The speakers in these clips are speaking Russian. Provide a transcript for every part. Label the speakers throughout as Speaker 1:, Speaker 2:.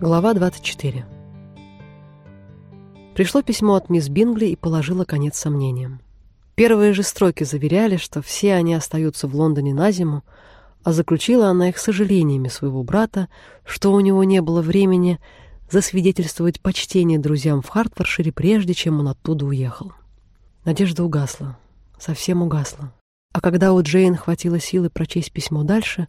Speaker 1: Глава 24. Пришло письмо от мисс Бингли и положило конец сомнениям. Первые же строки заверяли, что все они остаются в Лондоне на зиму, а заключила она их сожалениями своего брата, что у него не было времени засвидетельствовать почтение друзьям в Хартфоршире, прежде чем он оттуда уехал. Надежда угасла, совсем угасла. А когда у Джейн хватило силы прочесть письмо дальше,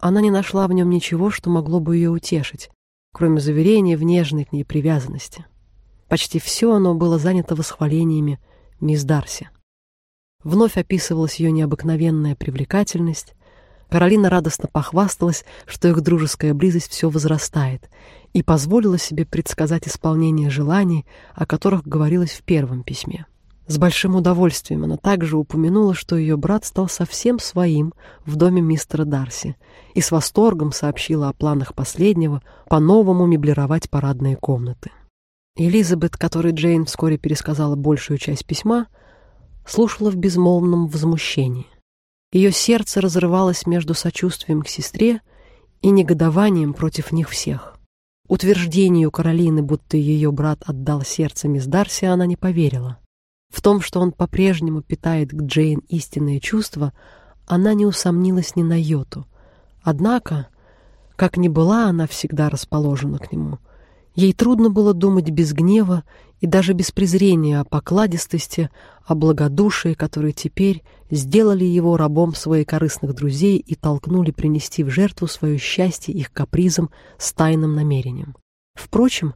Speaker 1: она не нашла в нем ничего, что могло бы ее утешить, кроме заверения в нежной к ней привязанности. Почти все оно было занято восхвалениями мисс Дарси. Вновь описывалась ее необыкновенная привлекательность. Каролина радостно похвасталась, что их дружеская близость все возрастает, и позволила себе предсказать исполнение желаний, о которых говорилось в первом письме. С большим удовольствием она также упомянула, что ее брат стал совсем своим в доме мистера Дарси, и с восторгом сообщила о планах последнего по-новому меблировать парадные комнаты. Элизабет, которой Джейн вскоре пересказала большую часть письма, слушала в безмолвном возмущении. Ее сердце разрывалось между сочувствием к сестре и негодованием против них всех. Утверждению Каролины, будто ее брат отдал сердце мисс Дарси, она не поверила. В том, что он по-прежнему питает к Джейн истинные чувства, она не усомнилась ни на йоту. Однако, как ни была она всегда расположена к нему, ей трудно было думать без гнева и даже без презрения о покладистости, о благодушии, которые теперь сделали его рабом своих корыстных друзей и толкнули принести в жертву свое счастье их капризом с тайным намерением. Впрочем,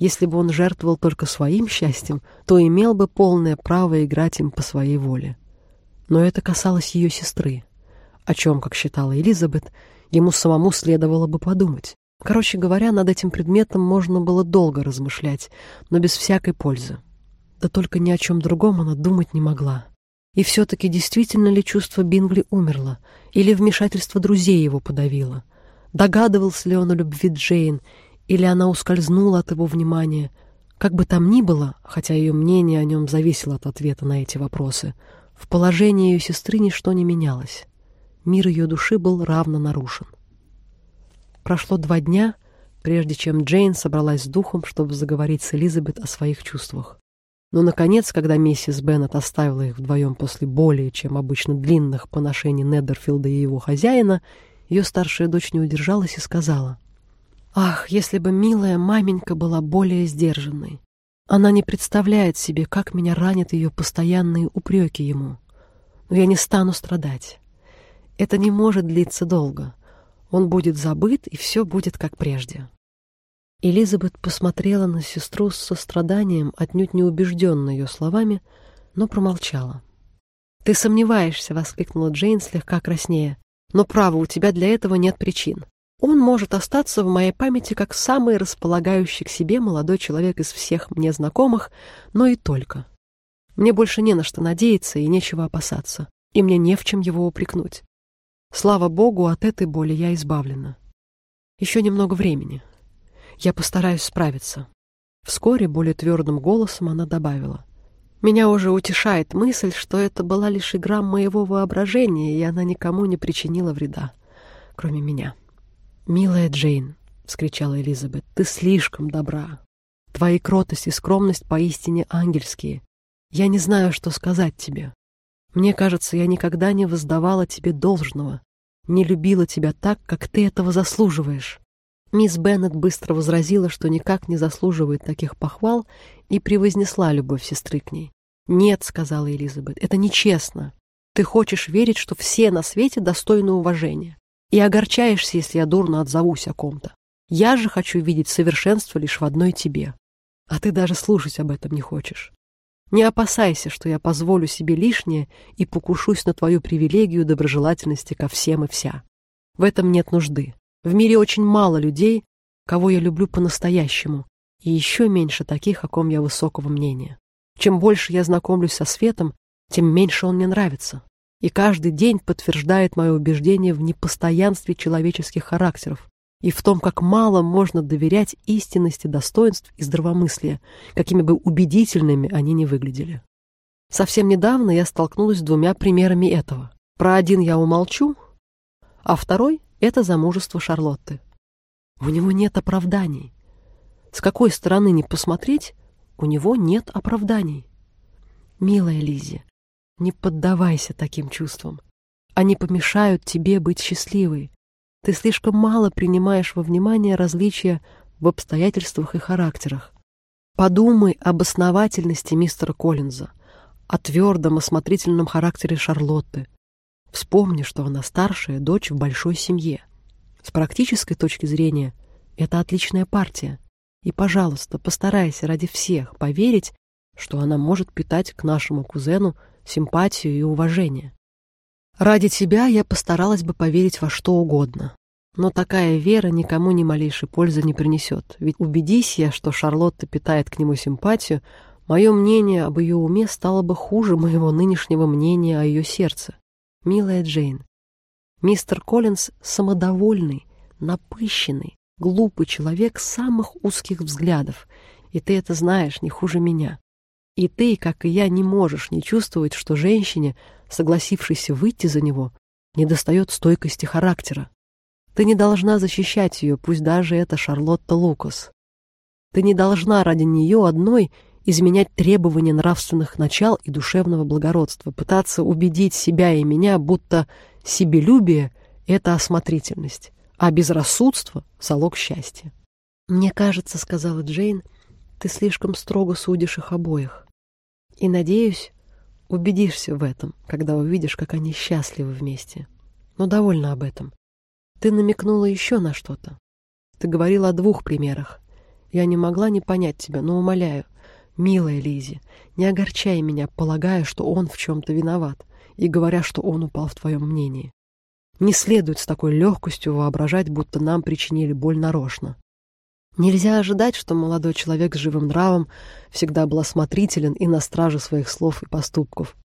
Speaker 1: если бы он жертвовал только своим счастьем, то имел бы полное право играть им по своей воле. Но это касалось ее сестры, о чем, как считала Элизабет, ему самому следовало бы подумать. Короче говоря, над этим предметом можно было долго размышлять, но без всякой пользы. Да только ни о чем другом она думать не могла. И все-таки действительно ли чувство Бингли умерло, или вмешательство друзей его подавило? Догадывался ли он о любви Джейн, или она ускользнула от его внимания. Как бы там ни было, хотя ее мнение о нем зависело от ответа на эти вопросы, в положении ее сестры ничто не менялось. Мир ее души был равно нарушен. Прошло два дня, прежде чем Джейн собралась с духом, чтобы заговорить с Элизабет о своих чувствах. Но, наконец, когда миссис Беннет оставила их вдвоем после более чем обычно длинных поношений Недерфилда и его хозяина, ее старшая дочь не удержалась и сказала — Ах, если бы милая маменька была более сдержанной. Она не представляет себе, как меня ранят ее постоянные упреки ему. Но я не стану страдать. Это не может длиться долго. Он будет забыт, и все будет как прежде. Элизабет посмотрела на сестру с состраданием, отнюдь не убежденной ее словами, но промолчала. «Ты сомневаешься!» — воскликнула Джейн, слегка краснея. «Но, право, у тебя для этого нет причин. Он может остаться в моей памяти как самый располагающий к себе молодой человек из всех мне знакомых, но и только. Мне больше не на что надеяться и нечего опасаться, и мне не в чем его упрекнуть. Слава богу, от этой боли я избавлена. Еще немного времени. Я постараюсь справиться. Вскоре более твердым голосом она добавила. Меня уже утешает мысль, что это была лишь игра моего воображения, и она никому не причинила вреда, кроме меня. «Милая Джейн», — вскричала Элизабет, — «ты слишком добра. Твои кротость и скромность поистине ангельские. Я не знаю, что сказать тебе. Мне кажется, я никогда не воздавала тебе должного, не любила тебя так, как ты этого заслуживаешь». Мисс Беннет быстро возразила, что никак не заслуживает таких похвал, и превознесла любовь сестры к ней. «Нет», — сказала Элизабет, — «это нечестно. Ты хочешь верить, что все на свете достойны уважения и огорчаешься, если я дурно отзовусь о ком-то. Я же хочу видеть совершенство лишь в одной тебе, а ты даже слушать об этом не хочешь. Не опасайся, что я позволю себе лишнее и покушусь на твою привилегию доброжелательности ко всем и вся. В этом нет нужды. В мире очень мало людей, кого я люблю по-настоящему, и еще меньше таких, о ком я высокого мнения. Чем больше я знакомлюсь со светом, тем меньше он мне нравится и каждый день подтверждает мое убеждение в непостоянстве человеческих характеров и в том, как мало можно доверять истинности достоинств и здравомыслия, какими бы убедительными они ни выглядели. Совсем недавно я столкнулась с двумя примерами этого. Про один я умолчу, а второй — это замужество Шарлотты. У него нет оправданий. С какой стороны ни посмотреть, у него нет оправданий. Милая Лизи, не поддавайся таким чувствам. Они помешают тебе быть счастливой. Ты слишком мало принимаешь во внимание различия в обстоятельствах и характерах. Подумай об основательности мистера Коллинза, о твердом осмотрительном характере Шарлотты. Вспомни, что она старшая дочь в большой семье. С практической точки зрения это отличная партия. И, пожалуйста, постарайся ради всех поверить, что она может питать к нашему кузену симпатию и уважение. Ради тебя я постаралась бы поверить во что угодно. Но такая вера никому ни малейшей пользы не принесет. Ведь убедись я, что Шарлотта питает к нему симпатию, мое мнение об ее уме стало бы хуже моего нынешнего мнения о ее сердце. Милая Джейн, мистер Коллинз самодовольный, напыщенный, глупый человек самых узких взглядов, и ты это знаешь не хуже меня. И ты, как и я, не можешь не чувствовать, что женщине, согласившейся выйти за него, недостает стойкости характера. Ты не должна защищать ее, пусть даже это Шарлотта Лукас. Ты не должна ради нее одной изменять требования нравственных начал и душевного благородства, пытаться убедить себя и меня, будто себелюбие — это осмотрительность, а безрассудство — залог счастья. «Мне кажется, — сказала Джейн, — ты слишком строго судишь их обоих. И, надеюсь, убедишься в этом, когда увидишь, как они счастливы вместе. Но довольно об этом. Ты намекнула еще на что-то. Ты говорила о двух примерах. Я не могла не понять тебя, но умоляю, милая Лизи, не огорчай меня, полагая, что он в чем-то виноват, и говоря, что он упал в твоем мнении. Не следует с такой легкостью воображать, будто нам причинили боль нарочно. Нельзя ожидать, что молодой человек с живым нравом всегда был осмотрителен и на страже своих слов и поступков.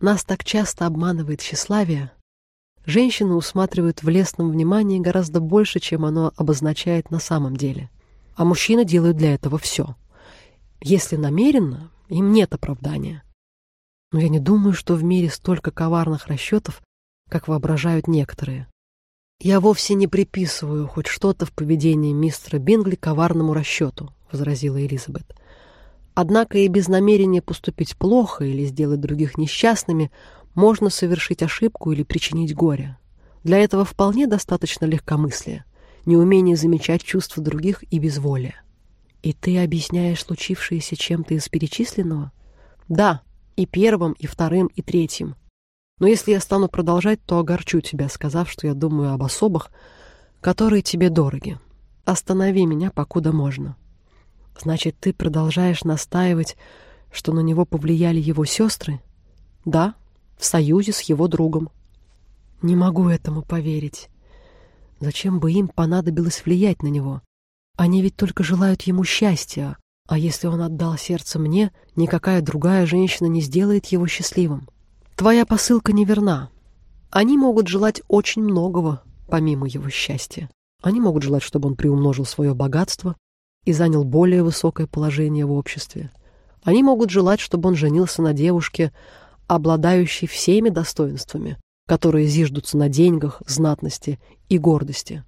Speaker 1: Нас так часто обманывает тщеславие, Женщины усматривают в лесном внимании гораздо больше, чем оно обозначает на самом деле. А мужчины делают для этого все. Если намеренно, им нет оправдания. Но я не думаю, что в мире столько коварных расчетов, как воображают некоторые. Я вовсе не приписываю хоть что-то в поведении мистера Бингли коварному расчету, возразила Элизабет. Однако и без намерения поступить плохо или сделать других несчастными можно совершить ошибку или причинить горе. Для этого вполне достаточно легкомыслия, неумение замечать чувства других и безволия. И ты объясняешь случившееся чем-то из перечисленного? Да, и первым, и вторым, и третьим. Но если я стану продолжать, то огорчу тебя, сказав, что я думаю об особах, которые тебе дороги. Останови меня, покуда можно. Значит, ты продолжаешь настаивать, что на него повлияли его сестры? Да, в союзе с его другом. Не могу этому поверить. Зачем бы им понадобилось влиять на него? Они ведь только желают ему счастья, а если он отдал сердце мне, никакая другая женщина не сделает его счастливым. Твоя посылка неверна. Они могут желать очень многого, помимо его счастья. Они могут желать, чтобы он приумножил свое богатство и занял более высокое положение в обществе. Они могут желать, чтобы он женился на девушке, обладающий всеми достоинствами, которые зиждутся на деньгах, знатности и гордости.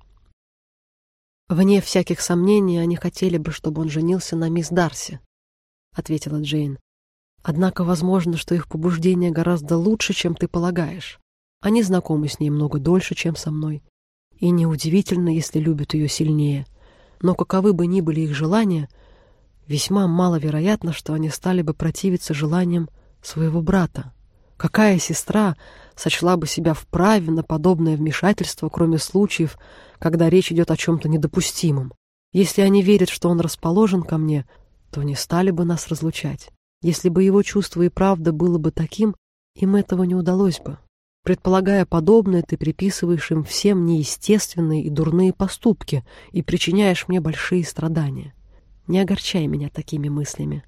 Speaker 1: Вне всяких сомнений, они хотели бы, чтобы он женился на мисс Дарси, ответила Джейн. Однако возможно, что их побуждение гораздо лучше, чем ты полагаешь. Они знакомы с ней много дольше, чем со мной. И неудивительно, если любят ее сильнее. Но каковы бы ни были их желания, весьма маловероятно, что они стали бы противиться желаниям своего брата. Какая сестра сочла бы себя вправе на подобное вмешательство, кроме случаев, когда речь идет о чем-то недопустимом? Если они верят, что он расположен ко мне, то не стали бы нас разлучать. Если бы его чувство и правда было бы таким, им этого не удалось бы. Предполагая подобное, ты приписываешь им всем неестественные и дурные поступки и причиняешь мне большие страдания. Не огорчай меня такими мыслями.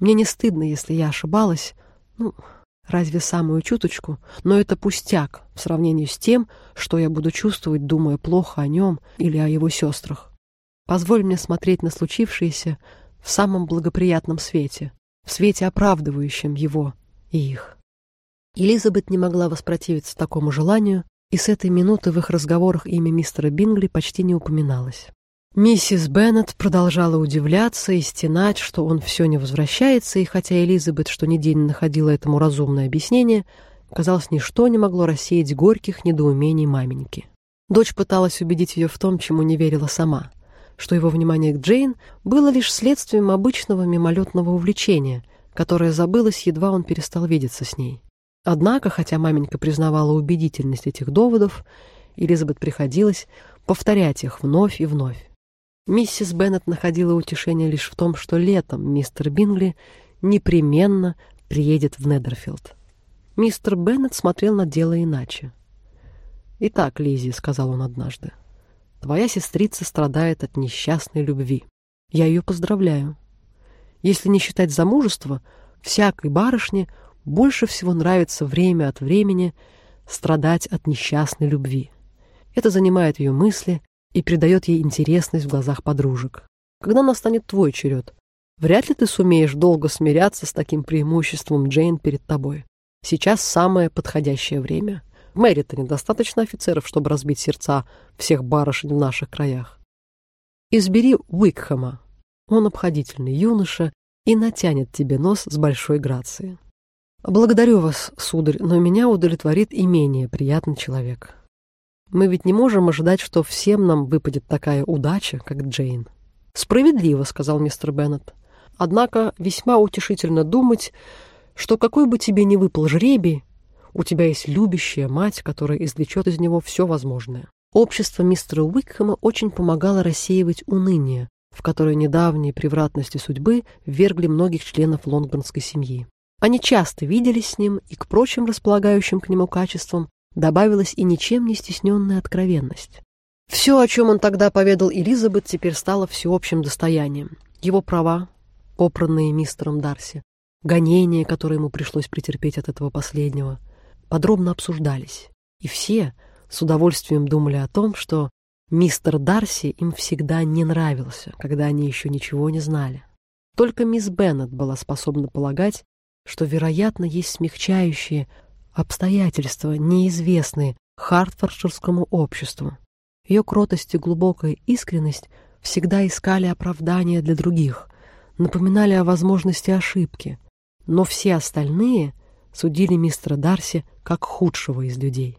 Speaker 1: Мне не стыдно, если я ошибалась. Ну, разве самую чуточку? Но это пустяк в сравнении с тем, что я буду чувствовать, думая плохо о нем или о его сестрах. Позволь мне смотреть на случившееся в самом благоприятном свете, в свете, оправдывающем его и их. Элизабет не могла воспротивиться такому желанию и с этой минуты в их разговорах имя мистера Бингли почти не упоминалось. Миссис Беннет продолжала удивляться и стенать, что он все не возвращается, и хотя Элизабет что ни день находила этому разумное объяснение, казалось, ничто не могло рассеять горьких недоумений маменьки. Дочь пыталась убедить ее в том, чему не верила сама, что его внимание к Джейн было лишь следствием обычного мимолетного увлечения, которое забылось, едва он перестал видеться с ней. Однако, хотя маменька признавала убедительность этих доводов, Элизабет приходилось повторять их вновь и вновь. Миссис Беннет находила утешение лишь в том, что летом мистер Бингли непременно приедет в Недерфилд. Мистер Беннет смотрел на дело иначе. «Итак, Лизи, сказал он однажды, — «твоя сестрица страдает от несчастной любви. Я ее поздравляю. Если не считать замужества, всякой барышне больше всего нравится время от времени страдать от несчастной любви. Это занимает ее мысли, и придает ей интересность в глазах подружек. Когда настанет твой черед? Вряд ли ты сумеешь долго смиряться с таким преимуществом Джейн перед тобой. Сейчас самое подходящее время. Мэри-то недостаточно офицеров, чтобы разбить сердца всех барышень в наших краях. Избери Уикхэма. Он обходительный юноша и натянет тебе нос с большой грацией. Благодарю вас, сударь, но меня удовлетворит и менее приятный человек. Мы ведь не можем ожидать, что всем нам выпадет такая удача, как Джейн. Справедливо, сказал мистер Беннет. Однако весьма утешительно думать, что какой бы тебе ни выпал жребий, у тебя есть любящая мать, которая извлечет из него все возможное. Общество мистера Уикхэма очень помогало рассеивать уныние, в которое недавние превратности судьбы ввергли многих членов лондонской семьи. Они часто виделись с ним и к прочим располагающим к нему качествам добавилась и ничем не стесненная откровенность. Все, о чем он тогда поведал Элизабет, теперь стало всеобщим достоянием. Его права, попранные мистером Дарси, гонения, которые ему пришлось претерпеть от этого последнего, подробно обсуждались. И все с удовольствием думали о том, что мистер Дарси им всегда не нравился, когда они еще ничего не знали. Только мисс Беннет была способна полагать, что, вероятно, есть смягчающие, обстоятельства, неизвестные Хартфордширскому обществу. Ее кротость и глубокая искренность всегда искали оправдания для других, напоминали о возможности ошибки, но все остальные судили мистера Дарси как худшего из людей.